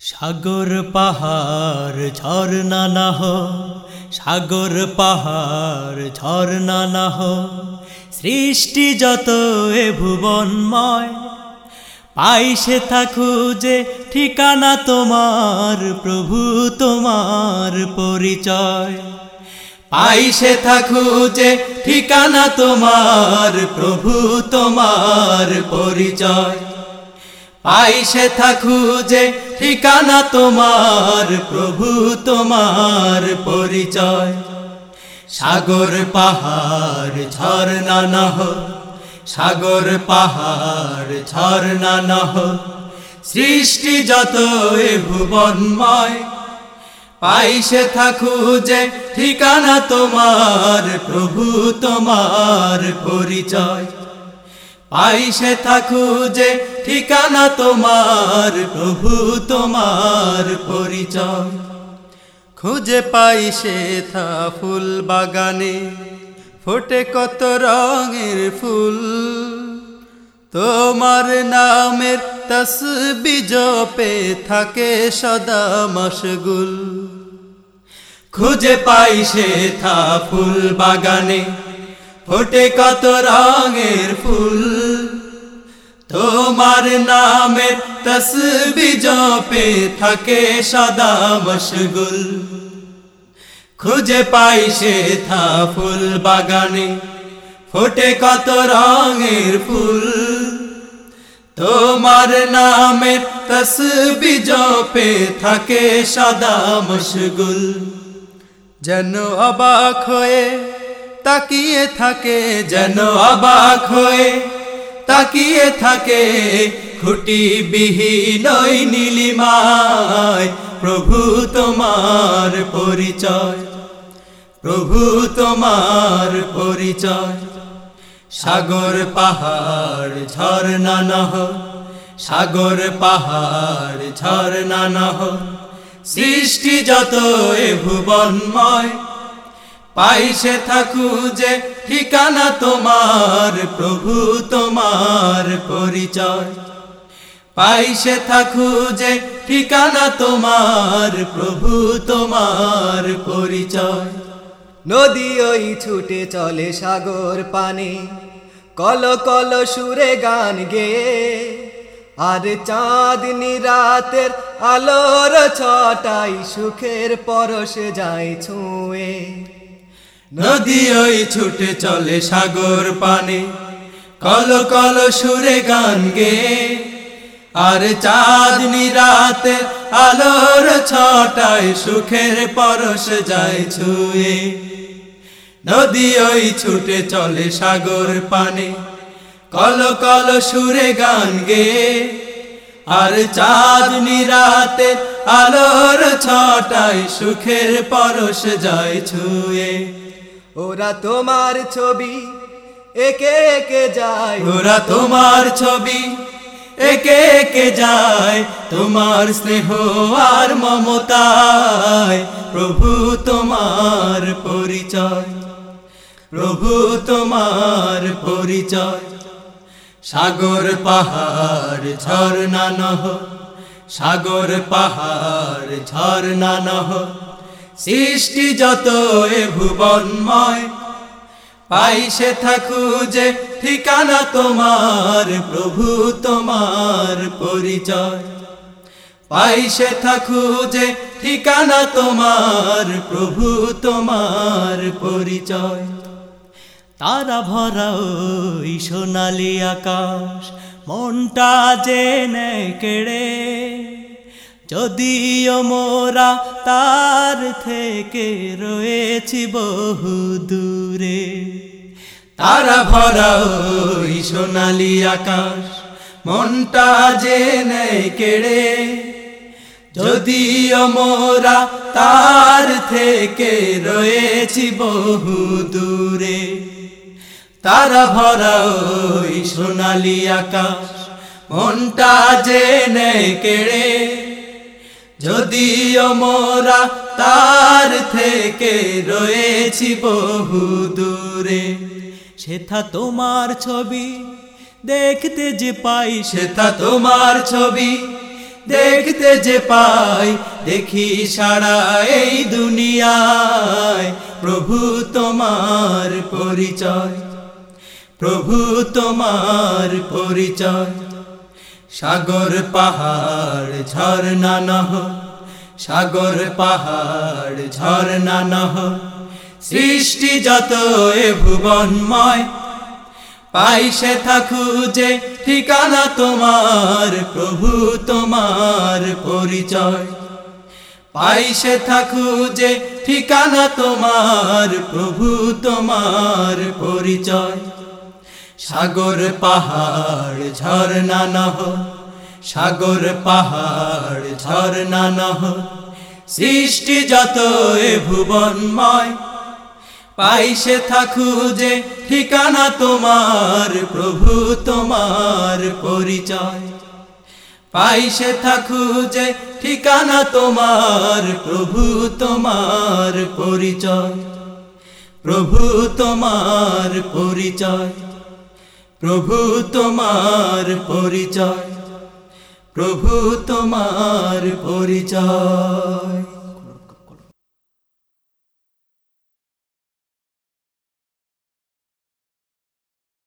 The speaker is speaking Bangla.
সাগর পাহাড়, ঝর্ণা না হ সাগর পাহাড়, ঝর্ণা না হ সৃষ্টি যত এ ভুবনময়, পাই সে থাকু যে ঠিকানা তোমার, প্রভু তোমার পরিচয়। পাই সে থাকু যে ঠিকানা তোমার, প্রভু তোমার পরিচয়। পাই সে থাকু যে ঠিকানা তোমার, প্রভু তোমার পরিচয়। সাগর পাহাড়, ঝর্ণা নহ সাগর পাহাড়, ঝর্ণা নহ সৃষ্টি যত ভুবনময় পাই সে থাকু যে ঠিকানা তোমার, প্রভু তোমার পরিচয়। পাই সে থাকু যে ঠিকানা তোমার, প্রভু তোমার পরিচয়। খুঁজে পাই সে থা ফুল বাগানে, ফোটে কত রঙের ফুল। তোমার নামের তসবি জপে থাকে সদা মশগুল। খুঁজে পাই সে থা ফুল বাগানে, ফোটে কত রঙের ফুল। তোমার নামের তসবি জপে থাকে সদা মশগুল। খুঁজে পাই সে থা ফুল বাগানে, ফোটে কত রঙের ফুল। তোমার নামের তসবি জপে থাকে সদা মশগুল। যেন অবাক হয়ে তাকিয়ে থাকে, যেন অবাক হয়ে তাকিয়ে থাকে খুটি বিহীন নীলিমায়। প্রভু তোমার পরিচয়, প্রভু তোমার পরিচয়। সাগর পাহাড়, ঝর্ণা নহ, সাগর পাহাড়, ঝর্ণা নহ। সৃষ্টি যত এ ভুবনময় পাই সে থাকু যে ঠিকানা তোমার, প্রভু তোমার পরিচয়। পাই সে থাকু যে ঠিকানা তোমার, প্রভু তোমার পরিচয়। নদী ওই ছুটে চলে সাগর পানে, কল কল সুরে গান গে আর চাঁদনি রাতের আলোর ছটাই সুখের পরশে যায় ছুঁয়ে। নদী ওই ছুটে চলে সাগর পানে। কল কল সুরে গান গে। আর চাঁদনি রাতে আলোর ছটায় সুখের পরশ যায় ছুঁয়ে। নদী ওই ছুটে চলে সাগর পানে। কল কল সুরে গান গে। আর চাঁদনি রাতে আলোর ছটায় সুখের পরশ যায় ছুঁয়ে। ওরা তোমার ছবি, একে একে যায়। ওরা তোমার ছবি, একে একে যায়। তোমার স্নেহ আর মমতায় প্রভু তোমার পরিচয়, প্রভু তোমার পরিচয়। সাগর, পাহাড়, ঝর্ণা, নহ, সাগর, পাহাড়, ঝর্ণা, নহ। সৃষ্টি যত এ ভুবনময়, পাই সে থাকু যে ঠিকানা তোমার, প্রভু তোমার পরিচয়। পাই সে থাকু যে ঠিকানা তোমার, প্রভু তোমার পরিচয়। তারা ভরা ওই সোনালি আকাশ, মনটা জেনে কেড়ে যদিও মোরা তার থেকে রয়েছি বহু দূরে, তারা ভরা ওই সোনালি আকাশ, মনটা যে জেনে কেড়ে। যদিও মোরা তার থেকে রয়েছি বহু দূরে, তারা ভরা ওই সোনালি আকাশ, মনটা জেনে কেড়ে। যদিও মোরা তার থেকে রয়েছি বহু দূরে সেথা তোমার ছবি দেখতে যে পাই সেথা তোমার ছবি দেখতে যে পাই, দেখি সারা এই দুনিয়ায় প্রভু তোমার পরিচয়, প্রভু তোমার পরিচয়। সাগর পাহাড়, ঝর্ণা নহ। সাগর পাহাড়, ঝর্ণা নহ। সৃষ্টি যত এ ভুবনময়, পাই সে থাকু যে ঠিকানা তোমার, প্রভু তোমার পরিচয়। পাই সে থাকু যে ঠিকানা তোমার, প্রভু তোমার পরিচয়। সাগর পাহাড়, ঝর্ণা নহ। সাগর পাহাড়, ঝর্ণা নহ। সৃষ্টি যত এ ভুবনময়, পাই সে থাকু যে ঠিকানা তোমার, প্রভু তোমার পরিচয়। পাইসে থাকু যে ঠিকানা তোমার, প্রভু তোমার পরিচয়। প্রভু তোমার পরিচয়। প্রভু তোমার পরিচয় প্রভু তোমার পরিচয়।